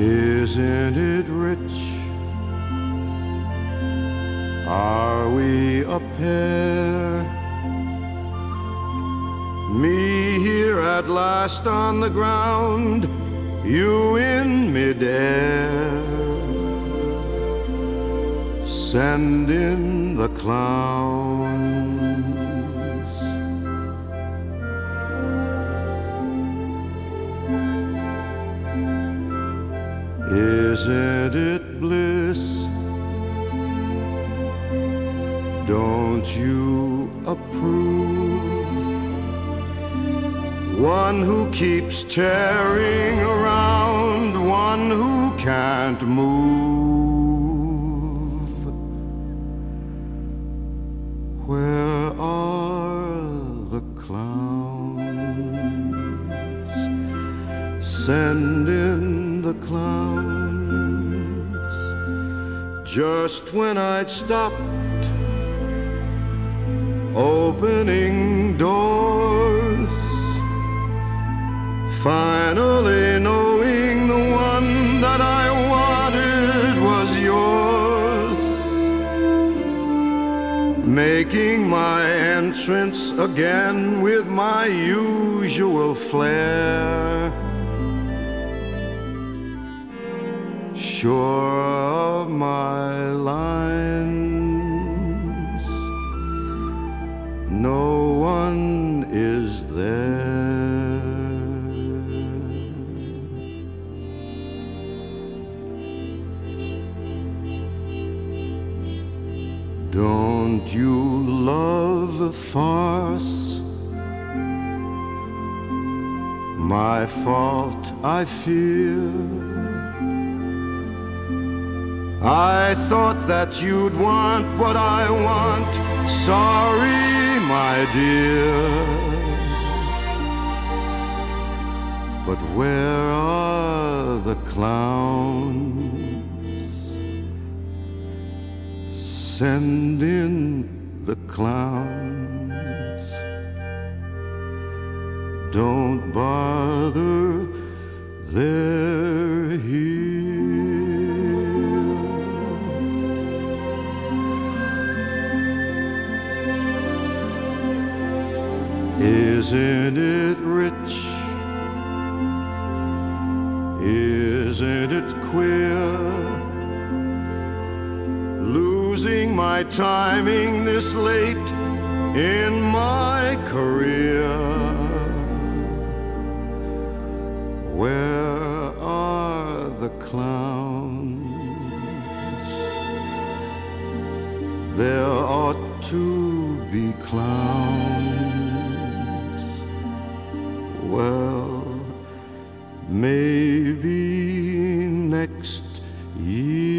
Isn't it rich? Are we a pair? Me here at last on the ground, you in midair. Send in the clowns. Don't you approve? One who keeps tearing around, one who can't move. Where are the clowns? Send in the clowns. Just when I'd stopped opening doors, finally knowing the one that I wanted was yours, making my entrance again with my usual flair. Sure my lines, no one is there. Don't you love a farce? My fault, I fear. I thought that you'd want what I want. Sorry, my dear. But where are the clowns? Send in the clowns. Don't bother, they're Isn't it rich? Isn't it queer? Losing my timing this late in my career. Where are the clowns? There ought to be clowns. Well, maybe next year.